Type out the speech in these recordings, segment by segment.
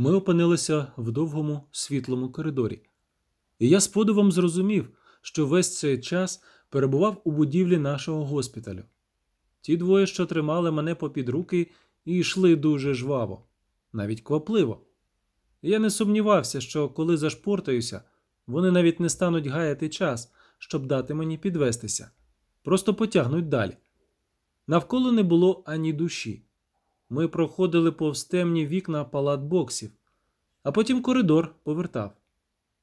Ми опинилися в довгому світлому коридорі, і я з подивом зрозумів, що весь цей час перебував у будівлі нашого госпіталю. Ті двоє, що тримали мене попід руки, і йшли дуже жваво, навіть квапливо. Я не сумнівався, що коли зашпортаюся, вони навіть не стануть гаяти час, щоб дати мені підвестися, просто потягнуть далі. Навколо не було ані душі. Ми проходили повз темні вікна палат боксів, а потім коридор повертав.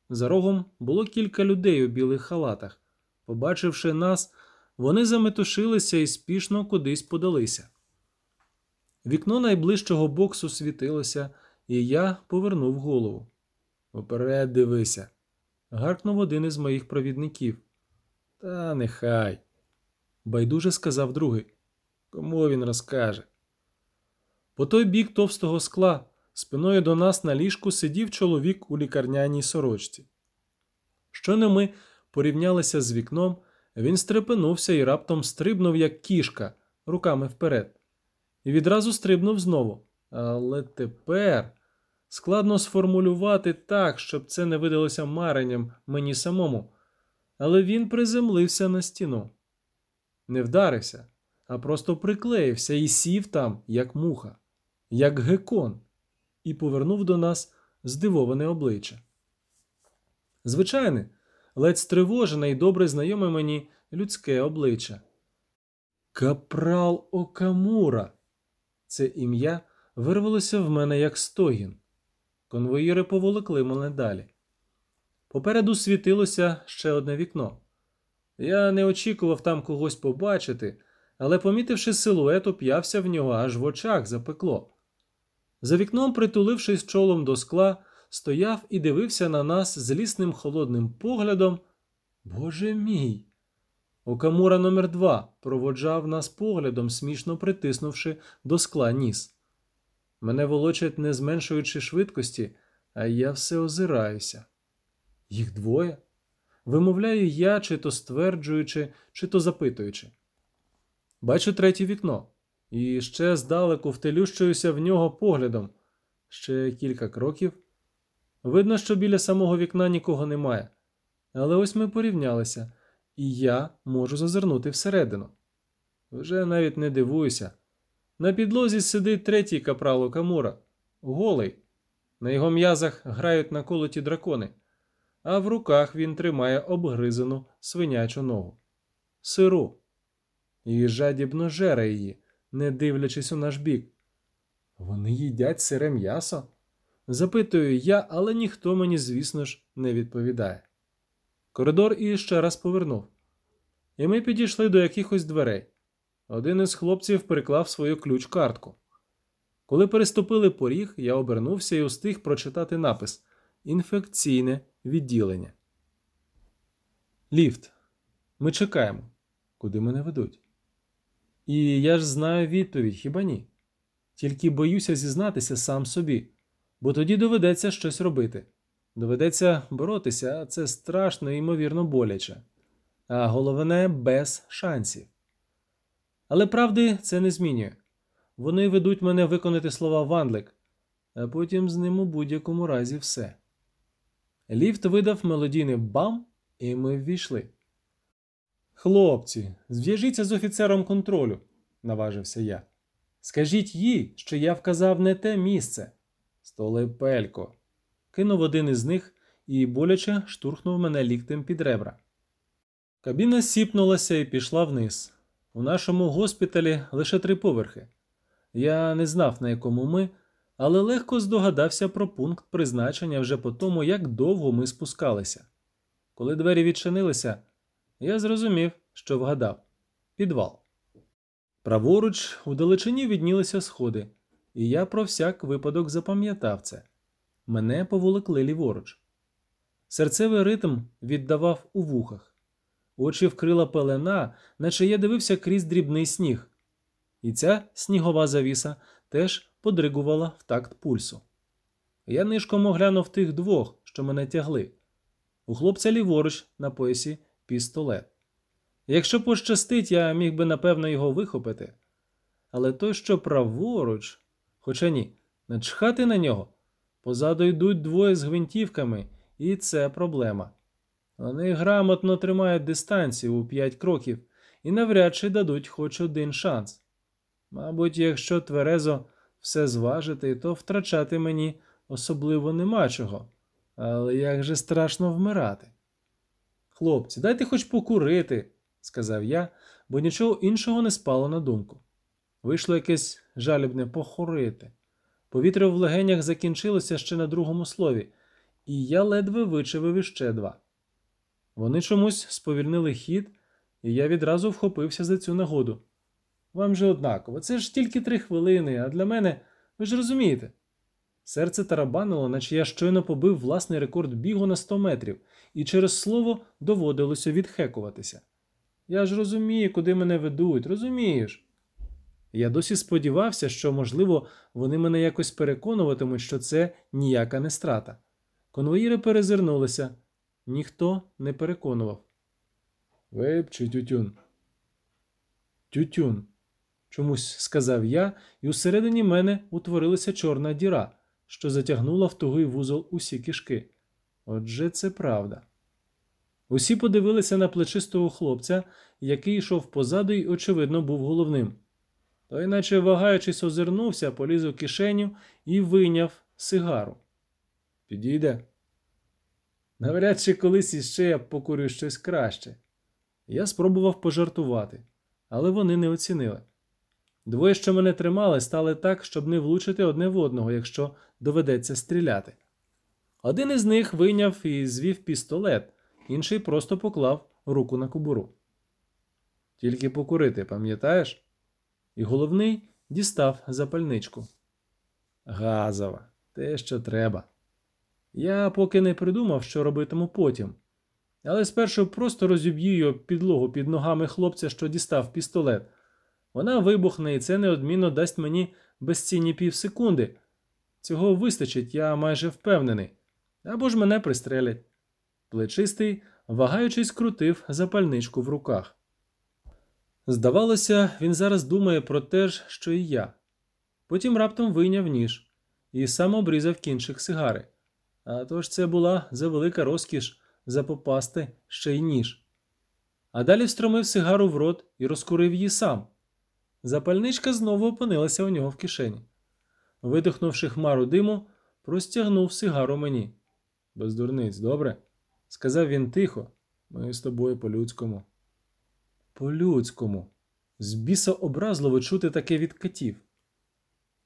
За рогом було кілька людей у білих халатах. Побачивши нас, вони заметушилися і спішно кудись подалися. Вікно найближчого боксу світилося, і я повернув голову. Уперед дивися. гаркнув один із моїх провідників. Та нехай. Байдуже сказав другий. Кому він розкаже? По той бік товстого скла, спиною до нас на ліжку сидів чоловік у лікарняній сорочці. Щойно ми порівнялися з вікном, він стрепенувся і раптом стрибнув, як кішка, руками вперед. І відразу стрибнув знову. Але тепер складно сформулювати так, щоб це не видалося маренням мені самому. Але він приземлився на стіну. Не вдарився, а просто приклеївся і сів там, як муха, як гекон, і повернув до нас здивоване обличчя. Звичайне, ледь стривожене і добре знайоме мені людське обличчя. Капрал Окамура. Це ім'я вирвалося в мене як стогін. Конвоїри поволокли мене далі. Попереду світилося ще одне вікно. Я не очікував там когось побачити, але, помітивши силует, уп'явся в нього аж в очах запекло. За вікном, притулившись чолом до скла, стояв і дивився на нас злісним холодним поглядом. Боже мій! Окамура номер два проводжав нас поглядом, смішно притиснувши до скла ніс. Мене волочать, не зменшуючи швидкості, а я все озираюся. Їх двоє? Вимовляю я, чи то стверджуючи, чи то запитуючи. Бачу третє вікно, і ще здалеку втелющуюся в нього поглядом. Ще кілька кроків. Видно, що біля самого вікна нікого немає. Але ось ми порівнялися, і я можу зазирнути всередину. Вже навіть не дивуюся. На підлозі сидить третій капрал Камура, голий. На його м'язах грають наколоті дракони, а в руках він тримає обгризану свинячу ногу. Сиру. І жадібно жере її, не дивлячись у наш бік. Вони їдять сире м'ясо? Запитую я, але ніхто мені, звісно ж, не відповідає. Коридор іще раз повернув. І ми підійшли до якихось дверей. Один із хлопців приклав свою ключ картку. Коли переступили поріг, я обернувся і устиг прочитати напис Інфекційне відділення. Ліфт. Ми чекаємо. Куди мене ведуть? І я ж знаю відповідь, хіба ні? Тільки боюся зізнатися сам собі, бо тоді доведеться щось робити. Доведеться боротися, а це страшно і ймовірно боляче. А головне без шансів. Але правди це не змінює. Вони ведуть мене виконати слова Вандлик, а потім з ним у будь-якому разі все. Ліфт видав мелодійний бам, і ми ввійшли. Хлопці, зв'яжіться з офіцером контролю, наважився я. Скажіть їй, що я вказав не те місце. Столепелько. Кинув один із них і боляче штурхнув мене ліктем під ребра. Кабіна сіпнулася і пішла вниз. У нашому госпіталі лише три поверхи. Я не знав, на якому ми, але легко здогадався про пункт призначення вже по тому, як довго ми спускалися. Коли двері відчинилися, я зрозумів, що вгадав підвал. Праворуч у далечині віднілися сходи, і я про всяк випадок запам'ятав це. Мене поволокли ліворуч. Серцевий ритм віддавав у вухах, очі вкрила пелена, наче я дивився крізь дрібний сніг, і ця снігова завіса теж подригувала в такт пульсу. Я нишком оглянув тих двох, що мене тягли. У хлопця ліворуч на поясі пістолет. Якщо пощастить, я міг би напевно його вихопити. Але той, що праворуч, хоча ні, начхати на нього, Позаду йдуть двоє з гвинтівками, і це проблема. Вони грамотно тримають дистанцію у п'ять кроків і навряд чи дадуть хоч один шанс. Мабуть, якщо тверезо все зважити, то втрачати мені особливо нема чого. Але як же страшно вмирати. Хлопці, дайте хоч покурити, сказав я, бо нічого іншого не спало на думку. Вийшло якесь жалібне похорити. Повітря в легенях закінчилося ще на другому слові, і я ледве вичавив іще два. Вони чомусь сповільнили хід, і я відразу вхопився за цю нагоду. Вам же однаково, це ж тільки три хвилини, а для мене, ви ж розумієте. Серце тарабанило, наче я щойно побив власний рекорд бігу на 100 метрів, і через слово доводилося відхекуватися. Я ж розумію, куди мене ведуть, розумієш? Я досі сподівався, що, можливо, вони мене якось переконуватимуть, що це ніяка не страта. Конвоїри перезирнулися. Ніхто не переконував. Вейп чи тютюн? Тютюн. Чомусь сказав я, і усередині мене утворилася чорна діра, що затягнула в тугий вузол усі кишки. Отже, це правда. Усі подивилися на плечистого хлопця, який йшов позаду і, очевидно, був головним. Той, наче вагаючись, озирнувся, поліз у кишеню і вийняв сигару. Підійде. Навряд чи колись іще я покурю щось краще. Я спробував пожартувати, але вони не оцінили. Двоє, що мене тримали, стали так, щоб не влучити одне в одного, якщо доведеться стріляти. Один із них вийняв і звів пістолет, інший просто поклав руку на кобуру. Тільки покурити, пам'ятаєш? І головний дістав запальничку. Газова, те, що треба. Я поки не придумав, що робитиму потім. Але спершу просто розіб'ю його підлогу під ногами хлопця, що дістав пістолет. Вона вибухне, і це неодмінно дасть мені безцінні півсекунди. Цього вистачить, я майже впевнений. Або ж мене пристрелять. Плечистий, вагаючись, крутив запальничку в руках. Здавалося, він зараз думає про те ж, що і я. Потім раптом вийняв ніж і сам обрізав кінчик сигари. А тож це була завелика розкіш запопасти ще й ніж. А далі встромив сигару в рот і розкурив її сам. Запальничка знову опинилася у нього в кишені. Видихнувши хмару диму, простягнув сигару мені. Без дурниць, добре? сказав він тихо. Ми з тобою по-людському. По-людському. З біса образливо чути таке від котів.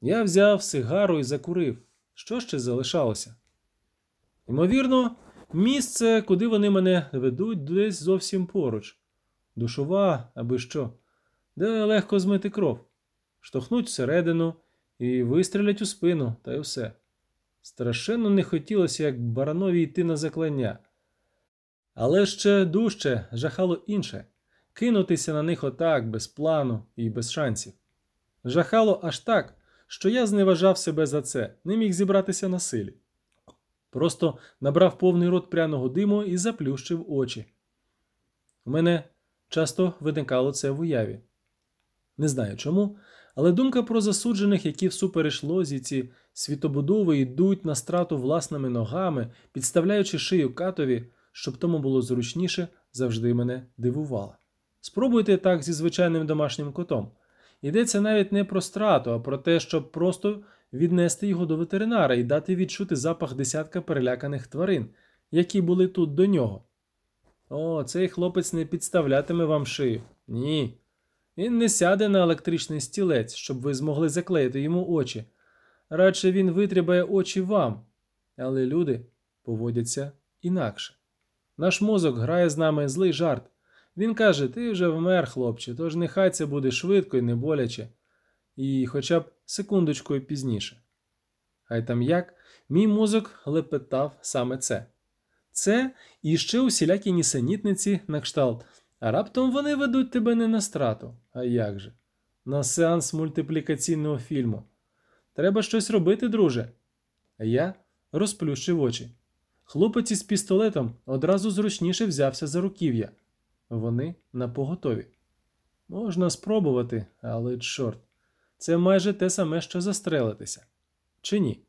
Я взяв сигару і закурив. Що ще залишалося? Ймовірно, місце, куди вони мене ведуть, десь зовсім поруч. Душова, аби що, де легко змити кров, штовхнуть всередину і вистрілять у спину, та й усе. Страшенно не хотілося, як баранові йти на заклання. Але ще дужче жахало інше кинутися на них отак, без плану і без шансів. Жахало аж так, що я зневажав себе за це, не міг зібратися на силі. Просто набрав повний рот пряного диму і заплющив очі. У мене часто виникало це в уяві. Не знаю чому, але думка про засуджених, які всупереч лозіці світобудови йдуть на страту власними ногами, підставляючи шию катові, щоб тому було зручніше, завжди мене дивувала. Спробуйте так зі звичайним домашнім котом. Йдеться навіть не про страту, а про те, щоб просто віднести його до ветеринара і дати відчути запах десятка переляканих тварин, які були тут до нього. О, цей хлопець не підставлятиме вам шию. Ні. Він не сяде на електричний стілець, щоб ви змогли заклеїти йому очі. Радше він витрібає очі вам. Але люди поводяться інакше. Наш мозок грає з нами злий жарт. Він каже: ти вже вмер, хлопче, тож нехай це буде швидко і не боляче, і хоча б секундочкою пізніше. Хай там як, мій мозок лепетав саме це. Це і ще усілякі нісенітниці на кшталт, раптом вони ведуть тебе не на страту. А як же? На сеанс мультиплікаційного фільму. Треба щось робити, друже. Я розплющив очі. Хлопець із пістолетом одразу зручніше взявся за руків'я. Вони на поготові. Можна спробувати, але чорт, це майже те саме, що застрелитися. Чи ні?